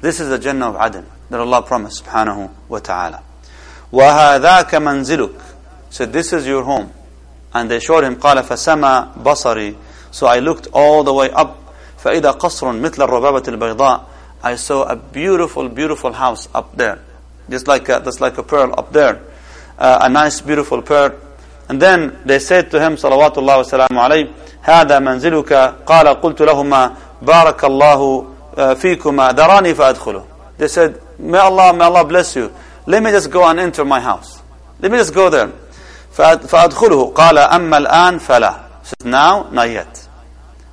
this is the Jannah of Aden that Allah promised subhanahu wa ta'ala وهذاك منزلك said this is your home and they showed him قال فسما بصري so I looked all the way up فإذا قصر مثل الربابة البيضاء I saw a beautiful beautiful house up there just like a, just like a pearl up there uh, a nice beautiful pearl and then they said to him صلوات الله وسلامه عليه هذا منزلك قال قلت لهما بارك الله فيكما دراني فأدخله they said may Allah may Allah bless you let me just go and enter my house let me just go there فأدخله قال أما الآن فلا said now not yet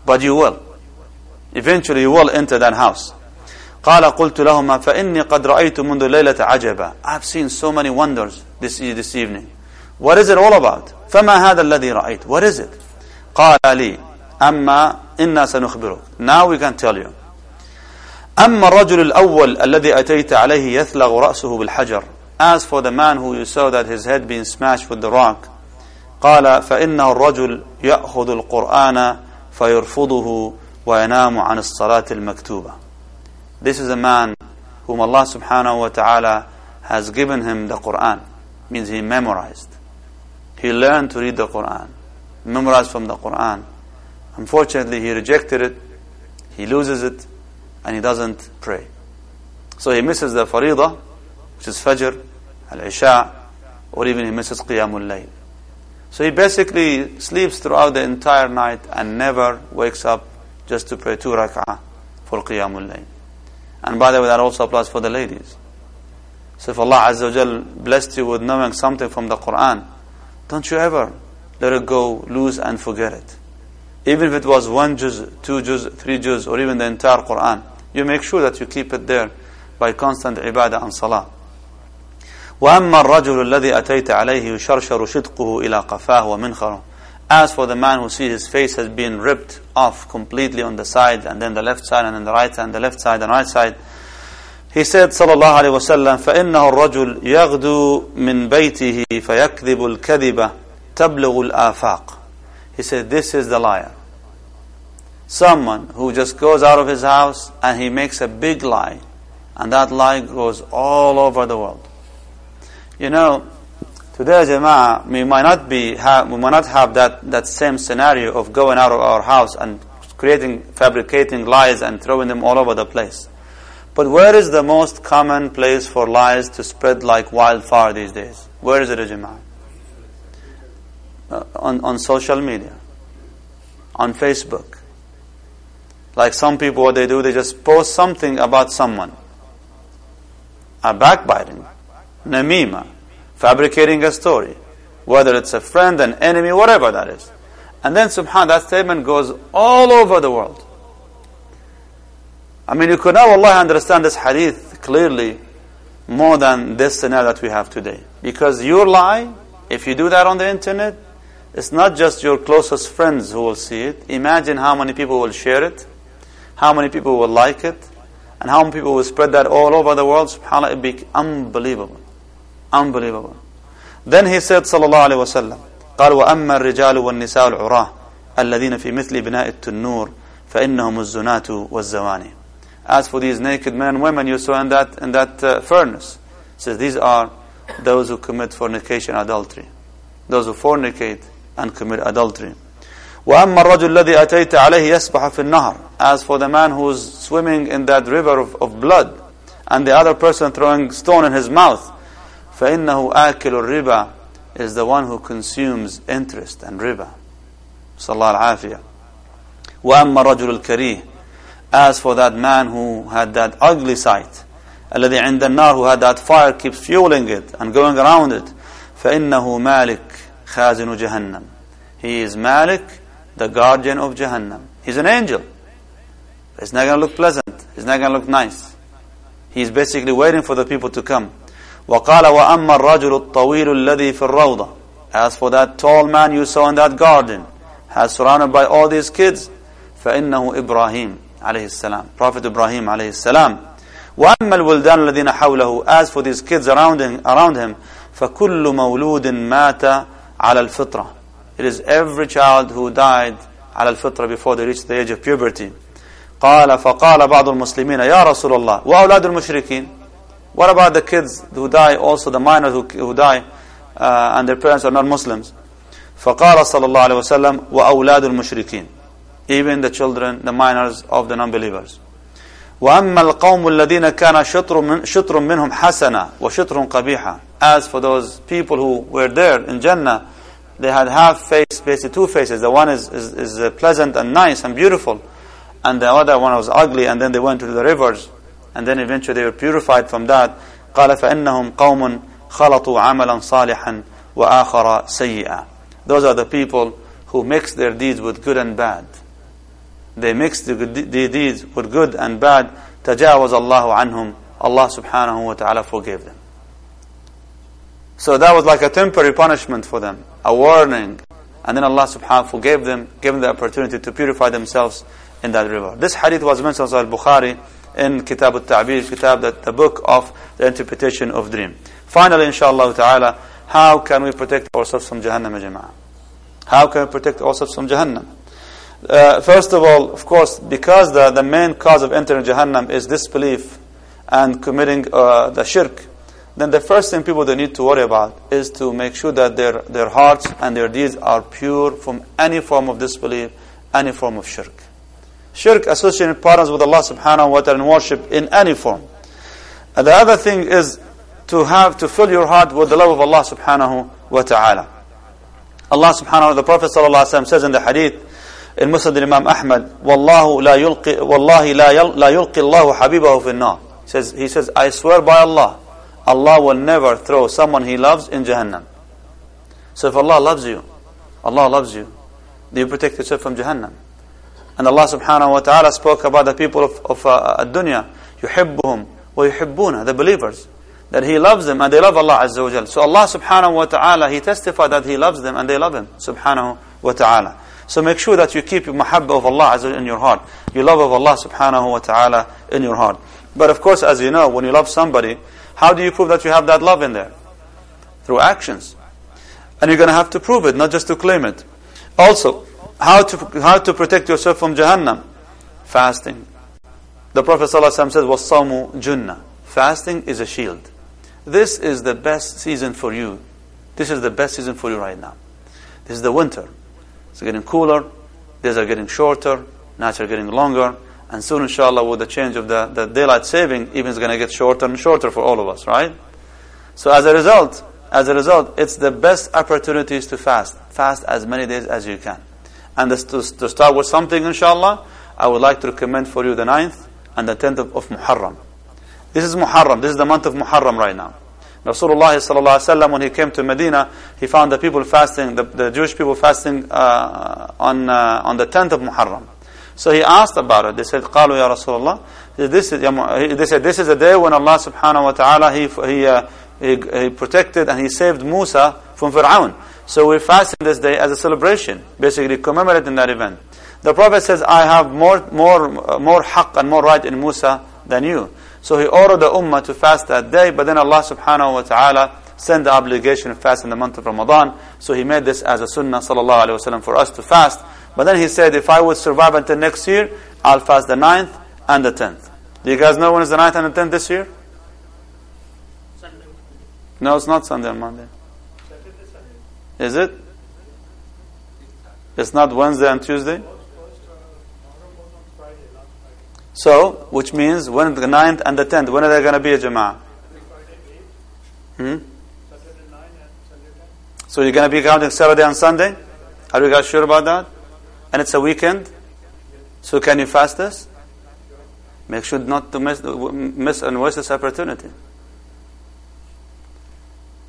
but you will eventually you will enter that house قال قلت لهما فإني قد رأيت منذ الليلة عجبا I've seen so many wonders this, this evening what is it all about فما هذا الذي رأيت what is it قال لي أما إنا سنخبرك now we can tell you أما الرجل الأول الذي أتيت عليه يثلغ رأسه بالحجر As for the man who you saw that his head being smashed with the rock قال فإنه الرجل يأخذ القرآن فيرفضه وينام عن الصلاة المكتوبة This is a man whom Allah subhanahu wa ta'ala has given him the Quran. Means he memorized. he learned to read the Quran. Memorized from the Quran. Unfortunately, he rejected it. He loses it. And he doesn't pray. So he misses the faridah, which is Fajr, Al-Isha, or even he misses Qiyamul Layl. So he basically sleeps throughout the entire night and never wakes up just to pray two rak'ah for Qiyamul Layl. And by the way, that also applies for the ladies. So if Allah Azza wa Jal blessed you with knowing something from the Quran, don't you ever let it go lose and forget it. Even if it was one juz, two juz, three juz, or even the entire Quran, you make sure that you keep it there by constant ibadah and salah. وأما الرجل الذي أتيت عليه يشرشر شدقه إلى قفاه ومنخره as for the man who sees his face has been ripped off completely on the side and then the left side and then the right side and the left side and right side, he said صلى الله عليه وسلم فإنه الرجل يغدو من بيته فيكذب الكذبة تبلغ الآفاق. He said this is the liar. Someone who just goes out of his house and he makes a big lie and that lie goes all over the world. You know, Today, Jama'ah, we might not be have, we might not have that, that same scenario of going out of our house and creating, fabricating lies and throwing them all over the place. But where is the most common place for lies to spread like wildfire these days? Where is it, Jama'ah? Uh, on, on social media, on Facebook. Like some people, what they do, they just post something about someone. A backbiting, namima, fabricating a story, whether it's a friend, an enemy, whatever that is. And then subhan, that statement goes all over the world. I mean, you could now, Allah, understand this hadith clearly more than this scenario that we have today. Because your lie, if you do that on the internet, it's not just your closest friends who will see it. Imagine how many people will share it, how many people will like it, and how many people will spread that all over the world. SubhanAllah, it be unbelievable. Unbelievable. Then he said صلى الله عليه وسلم قال وأما الرجال والنساء العراة الذين في مثل بناء التنور فإنهم الزنات والزواني As for these naked men and women you saw in that, in that uh, furnace, says these are those who commit fornication adultery. Those who fornicate and commit adultery. وأما الرجل الذي أتيت عليه يسبح في النهر As for the man who is swimming in that river of, of blood and the other person throwing stone in his mouth فإنه آكل الربا is the one who consumes interest and riba. صلى الله العافية. وأما الرجل الكريه As for that man who had that ugly sight, الذي عند النار who had that fire keeps fueling it and going around it, فإنه مالك خازن جهنم. He is Malik, the guardian of Jahannam. He's an angel. It's not going to look pleasant. It's not going to look nice. He's basically waiting for the people to come. وقال وأما الرجل الطويل الذي في الروضة As for that tall man you saw in that garden, has surrounded by all these kids, فإنه إبراهيم. عليه السلام Prophet Ibrahim عليه السلام وأما الولدان الذين حوله as for these kids around him, around him فكل مولود مات على الفطرة it is every child who died على الفطرة before they reach the age of puberty قال فقال بعض المسلمين يا رسول الله وأولاد المشركين what about the kids who die also the minors who, who die uh, and their parents are not Muslims فقال صلى الله عليه وسلم وأولاد المشركين even the children the minors of the non-believers وأما القوم الذين كان شطر من شطر منهم حسنة وشطر قبيحة as for those people who were there in Jannah they had half face basically two faces the one is, is, is uh, pleasant and nice and beautiful and the other one was ugly and then they went to the rivers and then eventually they were purified from that قال فإنهم قوم خلطوا عملا صالحا وآخر سيئا those are the people who mix their deeds with good and bad they mixed the, good, the deeds with good and bad تجاوز الله عنهم Allah subhanahu wa ta'ala forgave them so that was like a temporary punishment for them a warning and then Allah subhanahu wa ta'ala forgave them gave them the opportunity to purify themselves in that river this hadith was mentioned in Bukhari in Kitab al-Ta'bir Kitab the, the book of the interpretation of dream finally inshallah ta'ala how can we protect ourselves from Jahannam jama'ah how can we protect ourselves from Jahannam Uh, first of all, of course, because the, the main cause of entering Jahannam is disbelief and committing uh, the shirk, then the first thing people they need to worry about is to make sure that their, their hearts and their deeds are pure from any form of disbelief, any form of shirk. Shirk associated partners with Allah subhanahu wa ta'ala in worship in any form. And the other thing is to have to fill your heart with the love of Allah subhanahu wa ta'ala. Allah subhanahu wa ta'ala, the Prophet sallallahu alaihi wasallam says in the hadith, Musnad Imam Ahmad, "Wallahu la yulqi, wallahi la yul, la yulqi Allahu habibahu fi nar." Says he says, "I swear by Allah, Allah will never throw someone He loves in Jahannam." So if Allah loves you, Allah loves you, you protect yourself from Jahannam? And Allah Subhanahu wa Taala spoke about the people of of uh, dunya, yuhibbuhum wa yuhibbuna, the believers, that He loves them and they love Allah Azza wa Jal. So Allah Subhanahu wa Taala He testified that He loves them and they love Him Subhanahu wa Taala. So make sure that you keep your mahabbah of Allah in your heart. Your love of Allah subhanahu wa ta'ala in your heart. But of course, as you know, when you love somebody, how do you prove that you have that love in there? Through actions. And you're going to have to prove it, not just to claim it. Also, how to, how to protect yourself from Jahannam? Fasting. The Prophet ﷺ says, وَالصَّوْمُ جُنَّةٌ Fasting is a shield. This is the best season for you. This is the best season for you right now. This is the winter. It's getting cooler, days are getting shorter, nights are getting longer, and soon, inshallah, with the change of the, the daylight saving, even it's going to get shorter and shorter for all of us, right? So as a result, as a result, it's the best opportunities to fast. Fast as many days as you can. And this, to, to start with something, inshallah, I would like to recommend for you the 9th and the 10th of, of Muharram. This is Muharram. This is the month of Muharram right now. Rasulullah sallallahu when he came to Medina, he found the people fasting, the, the Jewish people fasting uh, on uh, on the 10th of Muharram. So he asked about it. They said, "Qalu ya Rasulullah." This is, they said, "This is the day when Allah subhanahu wa taala he he, uh, he, he protected and he saved Musa from Fir'aun." So we're fasting this day as a celebration, basically commemorating that event. The Prophet says, "I have more more more haqq and more right in Musa than you." So he ordered the ummah to fast that day, but then Allah subhanahu wa ta'ala sent the obligation of fast in the month of Ramadan. So he made this as a sunnah sallallahu alayhi wasallam for us to fast. But then he said, if I would survive until next year, I'll fast the 9th and the 10th. Do you guys know when is the 9th and the 10th this year? Sunday. No, it's not Sunday and Monday. Is it? It's not Wednesday and Tuesday? First, first uh, Muharram was on Friday, last Friday. So, which means when the 9th and the 10th, when are they going to be a Jama'ah? Every Friday, 8, Hmm? Saturday, 9, and Sunday, 10. So you're going to be counting Saturday and Sunday? Are you guys sure about that? And it's a weekend? So can you fast this? Make sure not to miss, miss and waste this opportunity.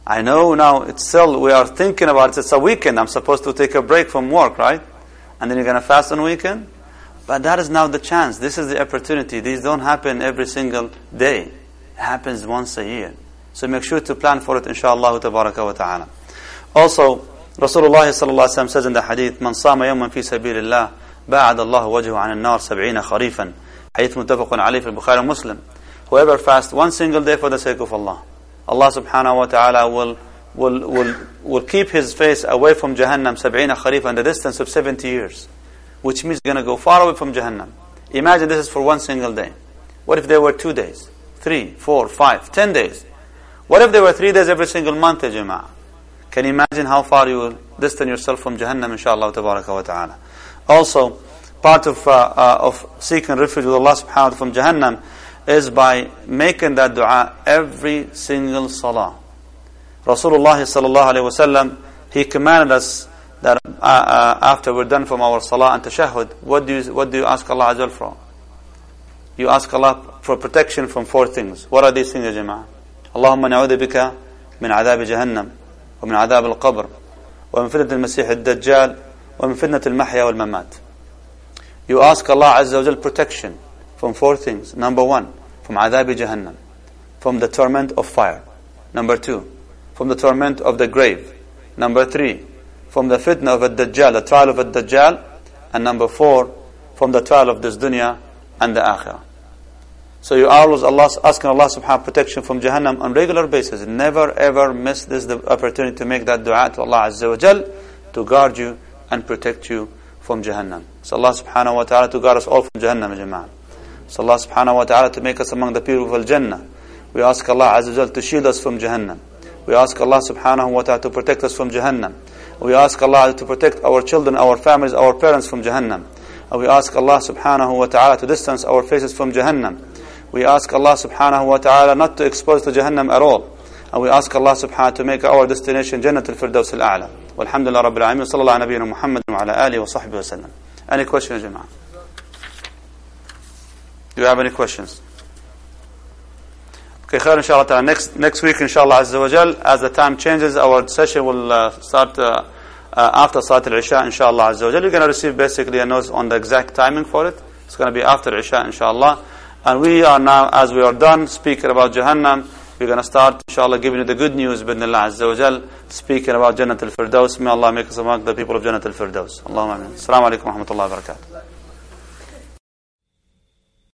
I know now it's still, we are thinking about it. It's a weekend. I'm supposed to take a break from work, right? And then you're going to fast on weekend? But that is now the chance. This is the opportunity. These don't happen every single day. It happens once a year. So make sure to plan for it, inshallah tabaraka wa ta'ala. Also, Rasulullah sallallahu says in the hadith, "Man sama yawman fi sabilillah, ba'ad Allah wajhu 'an an-nar 70 kharifan." Hadith muttafaqun alayhi fi Bukhari and Muslim. Whoever fasts one single day for the sake of Allah, Allah subhanahu wa ta'ala will, will, will, will keep his face away from Jahannam kharif in the distance of 70 years. Which means going to go far away from Jahannam. Imagine this is for one single day. What if there were two days? Three, four, five, ten days? What if there were three days every single month, jama'ah? Can you imagine how far you will distance yourself from Jahannam, inshallah tabaraka wa ta'ala. Also, part of, uh, uh, of seeking refuge with Allah subhanahu wa ta'ala from Jahannam is by making that dua every single salah. Rasulullah sallallahu alayhi wasallam, he commanded us that uh, uh, after we're done from our salah and tashahhud, what do you, what do you ask Allah Azza for? You ask Allah for protection from four things. What are these things, ya jama'ah? اللهم نعوذ بك من عذاب جهنم ومن عذاب القبر ومن فتنة المسيح الدجال ومن فتنة المحيا والممات. You ask Allah Azza wa Jal protection from four things. Number one, from عذاب جهنم, from the torment of fire. Number two, from the torment of the grave. Number three, from the fitna of a Dajjal, the trial of a Dajjal. And number four, from the trial of this dunya and the akhirah. So you are always Allah, asking Allah subhanahu wa protection from Jahannam on regular basis. Never ever miss this the opportunity to make that dua to Allah Azza wa Jal to guard you and protect you from Jahannam. So Allah subhanahu wa ta'ala to guard us all from Jahannam jama'ah. So Allah subhanahu wa ta'ala to make us among the people of Jannah. We ask Allah Azza wa Jal to shield us from Jahannam. We ask Allah subhanahu wa ta'ala to protect us from Jahannam. We ask Allah to protect our children, our families, our parents from Jahannam. We ask Allah subhanahu wa ta'ala to distance our faces from Jahannam. We ask Allah subhanahu wa ta'ala not to expose to Jahannam at all. And we ask Allah subhanahu wa ta'ala to make our destination Jannat al-Firdaus al-A'la. Rabbil Alameen. Sallallahu ala nabiyyina Muhammad wa ala alihi wa sahbihi wa sallam. Any questions, Jama'ah? Do you have any questions? Okay, khair inshallah ta'ala. Next, next week inshallah azza wa jal, as the time changes, our session will uh, start uh, uh, after Salat al-Isha inshallah azza. You're going to receive basically a note on the exact timing for it. It's going to be after Isha inshallah. And we are now, as we are done speaking about Jahannam, we're going to start, inshallah, giving you the good news, bidnillah azza jal, speaking about Jannat al-Firdaus. May Allah make us among the people of Jannat al-Firdaus. Allahumma amin. Assalamu alaikum wa rahmatullahi wa barakatuh.